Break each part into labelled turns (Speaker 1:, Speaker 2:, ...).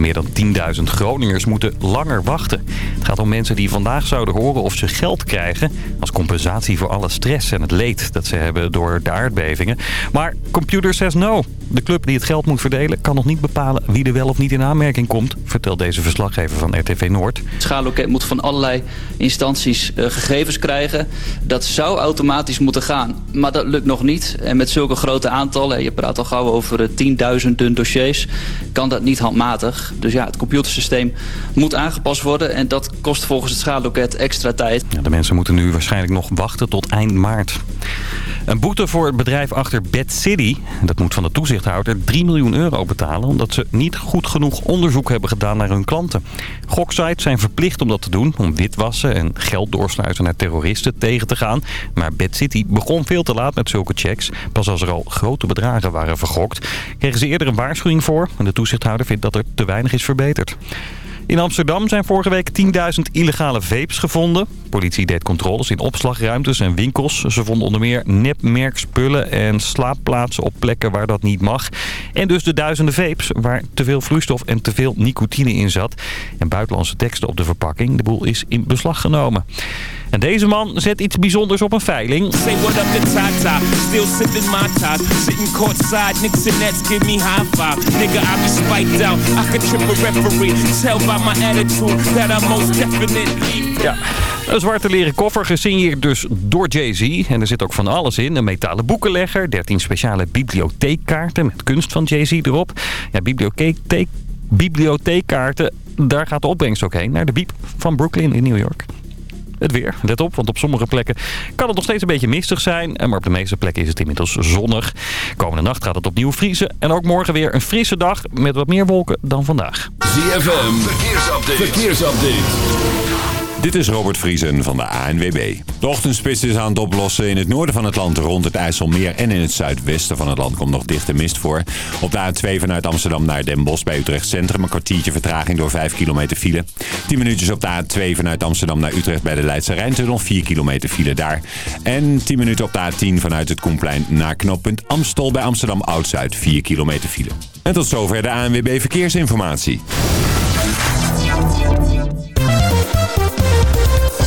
Speaker 1: Meer dan 10.000 Groningers moeten langer wachten. Het gaat om mensen die vandaag zouden horen of ze geld krijgen... als compensatie voor alle stress en het leed dat ze hebben door de aardbevingen. Maar Computer says no. De club die het geld moet verdelen kan nog niet bepalen wie er wel of niet in aanmerking komt... vertelt deze verslaggever van RTV Noord.
Speaker 2: Het moet van allerlei instanties uh, gegevens krijgen. Dat zou automatisch moeten gaan, maar dat lukt nog niet. En met zulke grote aantallen, je praat al gauw over uh, tienduizenden dossiers... kan dat niet handmatig. Dus ja, het computersysteem moet aangepast worden... en dat kost volgens het schaalloket extra tijd.
Speaker 1: De mensen moeten nu waarschijnlijk nog wachten tot eind maart. Een boete voor het bedrijf achter Bad City. Dat moet van de toezichthouder 3 miljoen euro betalen... omdat ze niet goed genoeg onderzoek hebben gedaan naar hun klanten. Goksites zijn verplicht om dat te doen... om witwassen en geld doorsluiten naar terroristen tegen te gaan. Maar Bad City begon veel te laat met zulke checks. Pas als er al grote bedragen waren vergokt... kregen ze eerder een waarschuwing voor. En de toezichthouder vindt dat er te weinig is verbeterd. In Amsterdam zijn vorige week 10.000 illegale vapes gevonden. Politie deed controles in opslagruimtes en winkels. Ze vonden onder meer nepmerkspullen en slaapplaatsen op plekken waar dat niet mag. En dus de duizenden vapes waar te veel vloeistof en te veel nicotine in zat. En buitenlandse teksten op de verpakking. De boel is in beslag genomen. En deze man zet iets bijzonders op een veiling. Say what up I referee. Ja, een zwarte leren koffer gesigneerd dus door Jay-Z. En er zit ook van alles in. Een metalen boekenlegger, 13 speciale bibliotheekkaarten met kunst van Jay-Z erop. Ja, bibliotheek, bibliotheekkaarten, daar gaat de opbrengst ook heen. Naar de Biep van Brooklyn in New York. Het weer, let op, want op sommige plekken kan het nog steeds een beetje mistig zijn. Maar op de meeste plekken is het inmiddels zonnig. Komende nacht gaat het opnieuw vriezen. En ook morgen weer een frisse dag met wat meer wolken dan vandaag.
Speaker 3: ZFM, verkeersupdate. verkeersupdate.
Speaker 4: Dit is Robert Vriesen van de ANWB. De ochtendspits is aan het oplossen. In het noorden van het land rond het IJsselmeer en in het zuidwesten van het land komt nog dichte mist voor. Op de A2 vanuit Amsterdam naar Den Bosch bij Utrecht Centrum een kwartiertje vertraging door 5 kilometer file. 10 minuutjes op de A2 vanuit Amsterdam naar Utrecht bij de Leidse Rijntunnel 4 kilometer file daar. En 10 minuten op de A10 vanuit het Koenplein naar knooppunt Amstel bij Amsterdam Oud-Zuid 4 kilometer file. En tot zover de ANWB Verkeersinformatie.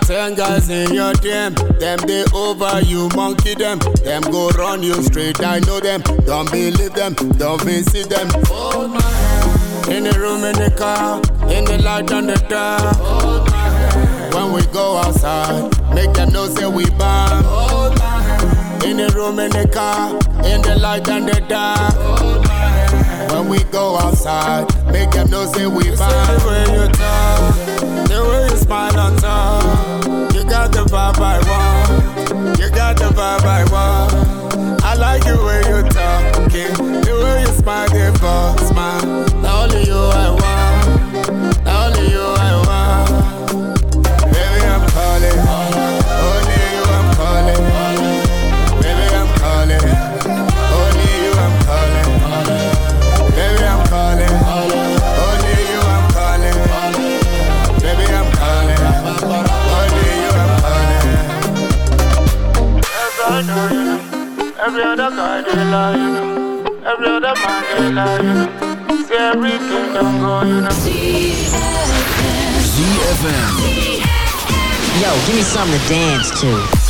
Speaker 5: ten guys in your team. Them they over you, monkey them. Them go run you straight. I know them. Don't believe them. Don't visit them. Hold my hand. In the room, in the car, in the light, and the dark. Hold my hand. When we go outside, make them know say we bomb. Hold my hand. In the room, in the car, in the light, and the dark. Hold my hand. When we go outside, make them know say we bomb. The way you talk, the way you smile on top got the vibe I want. You got the vibe I want. I like the way you talking, the way you smile, the smile. Only you I want. Every other guy they lie, you know. Every other man they lie, you know. See everything don't go, you know.
Speaker 3: ZFM. ZFM.
Speaker 6: Yo, give me something to dance to.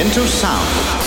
Speaker 7: into sound.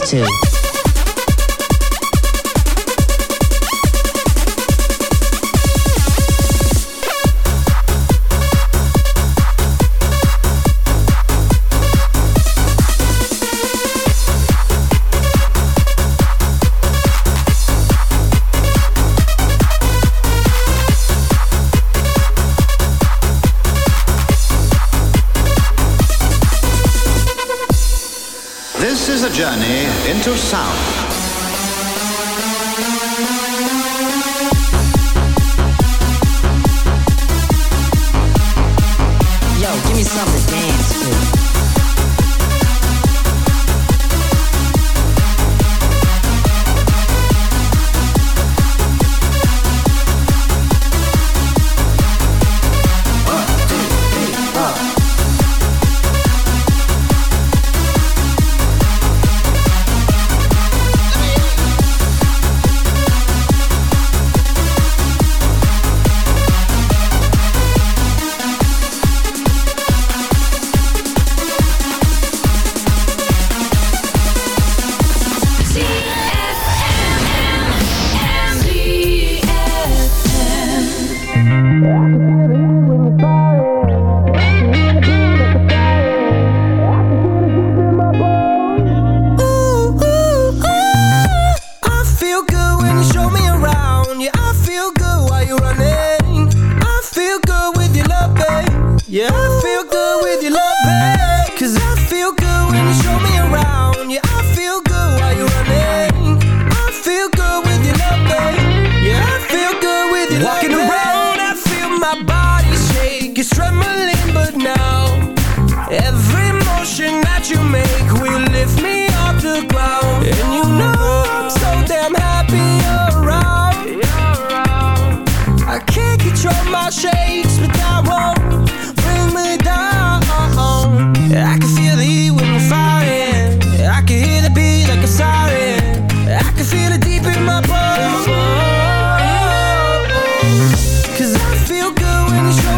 Speaker 8: too. journey into sound.
Speaker 9: good when you show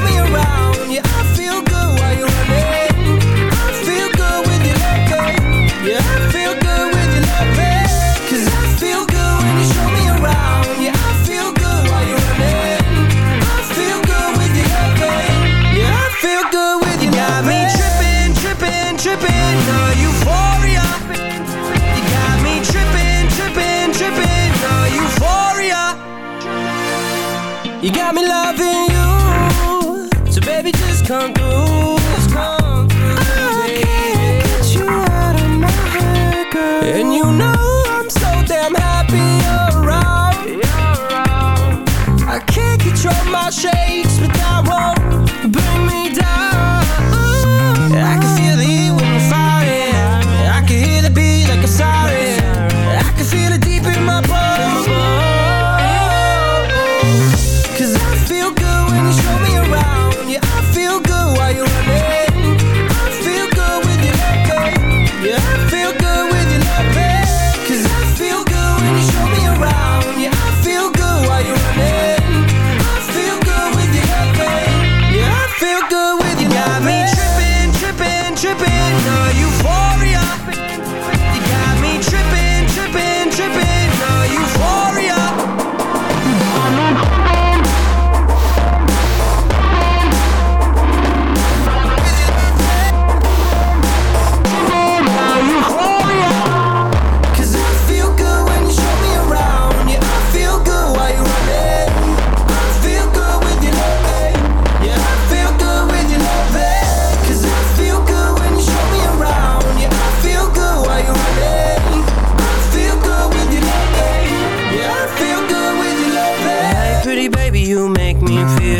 Speaker 9: me feel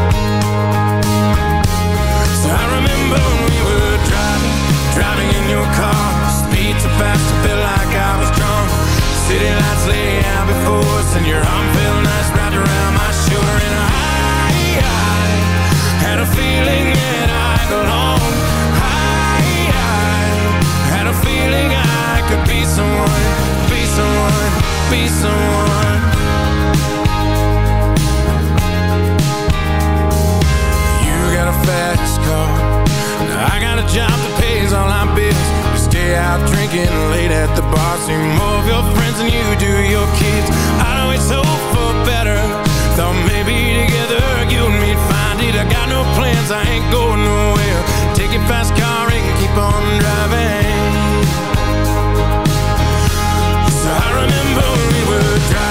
Speaker 10: fast I felt like I was drunk. City lights lay out before us And your arm felt nice wrapped around my shoulder. And I, I had a feeling that I belonged. I, I had a feeling I could be someone Be someone, be someone. You got a fast car I got a job that pays all our bills. We stay out drinking late at the bar. See more of your friends than you do your kids. I always hope for better. Thought maybe together you and me'd find it. I got no plans, I ain't going nowhere. Take your fast car and keep on driving. So I remember we were Driving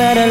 Speaker 9: Better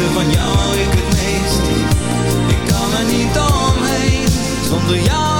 Speaker 11: van
Speaker 12: jou ik het meest. Ik kan er niet omheen zonder jou.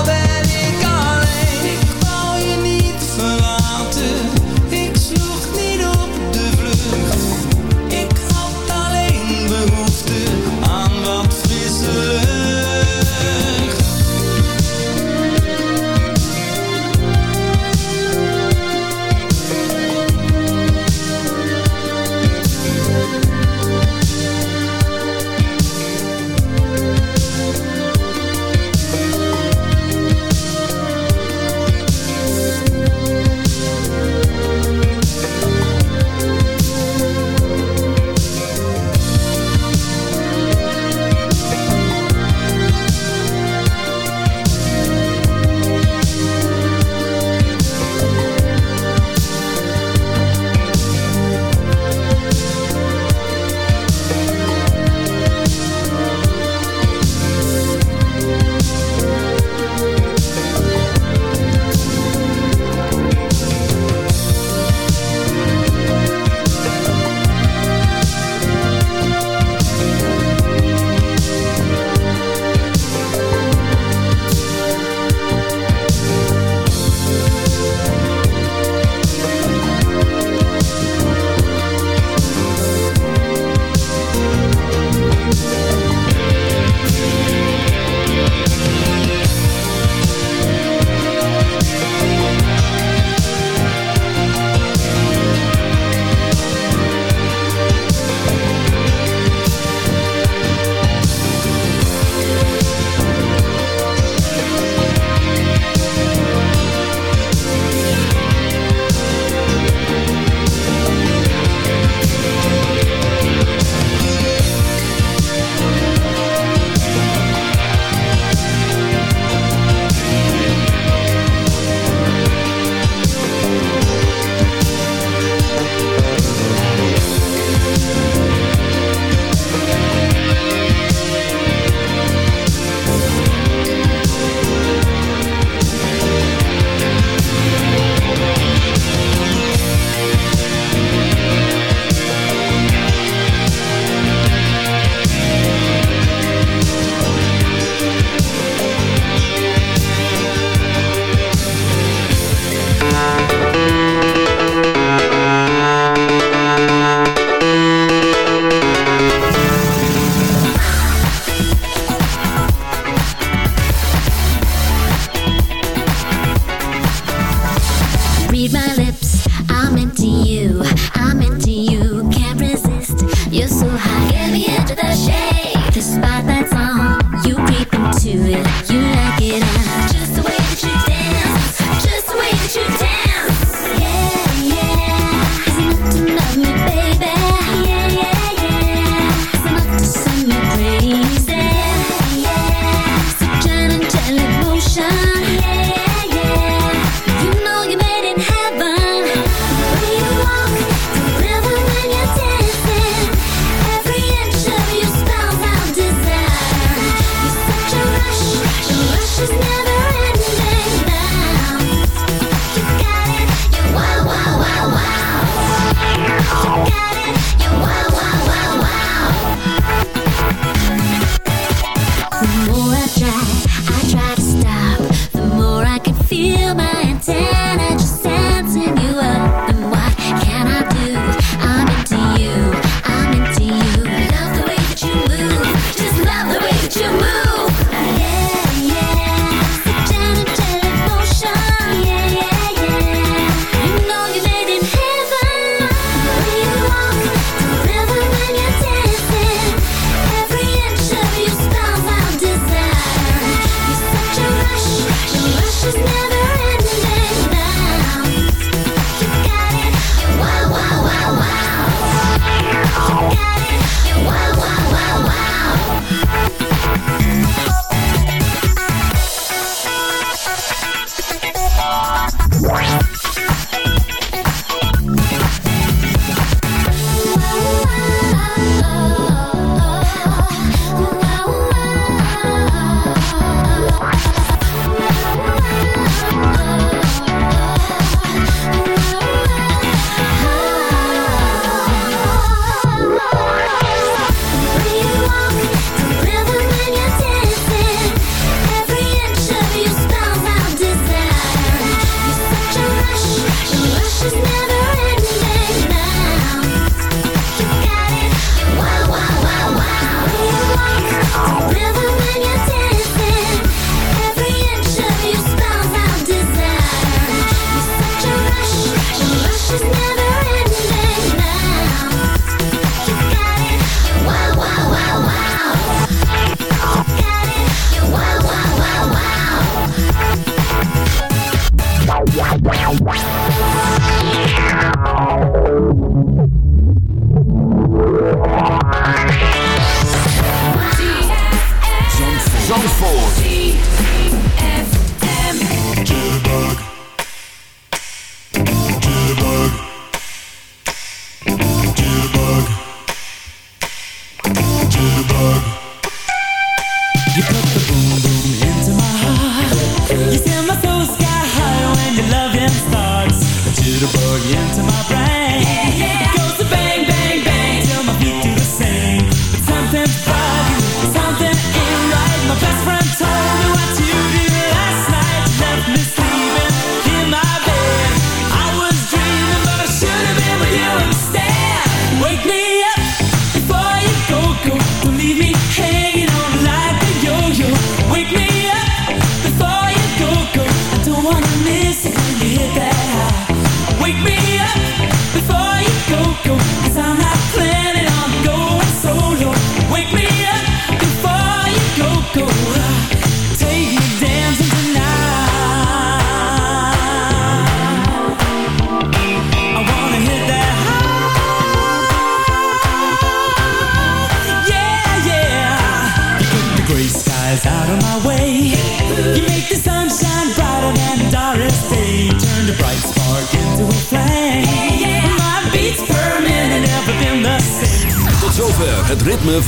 Speaker 13: Bye.